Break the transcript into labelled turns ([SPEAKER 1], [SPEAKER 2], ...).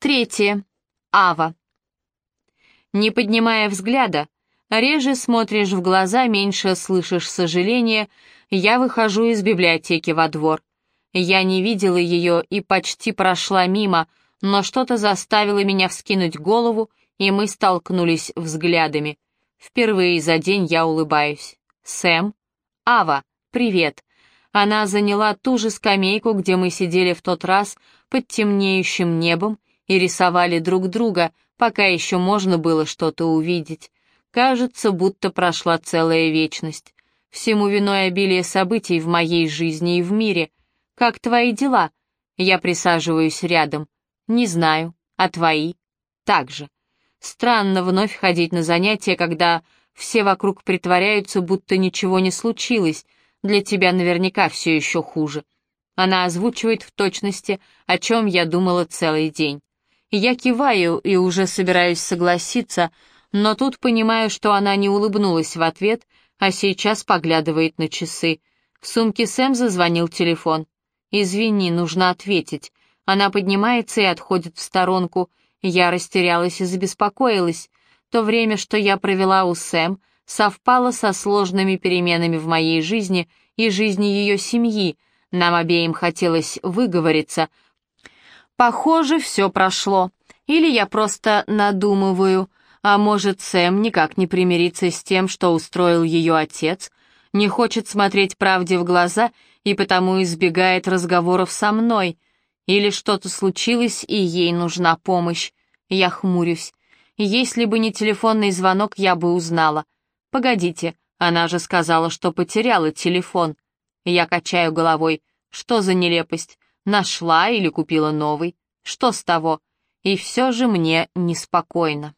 [SPEAKER 1] Третье. Ава. Не поднимая взгляда, реже смотришь в глаза, меньше слышишь сожаления, я выхожу из библиотеки во двор. Я не видела ее и почти прошла мимо, но что-то заставило меня вскинуть голову, и мы столкнулись взглядами. Впервые за день я улыбаюсь. «Сэм?» «Ава, привет!» Она заняла ту же скамейку, где мы сидели в тот раз под темнеющим небом и рисовали друг друга, пока еще можно было что-то увидеть. Кажется, будто прошла целая вечность. Всему виной обилие событий в моей жизни и в мире. Как твои дела? Я присаживаюсь рядом. Не знаю. А твои? Так же. Странно вновь ходить на занятия, когда все вокруг притворяются, будто ничего не случилось. Для тебя наверняка все еще хуже. Она озвучивает в точности, о чем я думала целый день. Я киваю и уже собираюсь согласиться, но тут понимаю, что она не улыбнулась в ответ, а сейчас поглядывает на часы. В сумке Сэм зазвонил телефон. «Извини, нужно ответить». Она поднимается и отходит в сторонку. Я растерялась и забеспокоилась. То время, что я провела у Сэм, совпало со сложными переменами в моей жизни и жизни ее семьи. Нам обеим хотелось выговориться, Похоже, все прошло. Или я просто надумываю, а может, Сэм никак не примирится с тем, что устроил ее отец, не хочет смотреть правде в глаза и потому избегает разговоров со мной. Или что-то случилось, и ей нужна помощь. Я хмурюсь. Если бы не телефонный звонок, я бы узнала. Погодите, она же сказала, что потеряла телефон. Я качаю головой. Что за нелепость? Нашла или купила новый? Что с того? И все же мне неспокойно.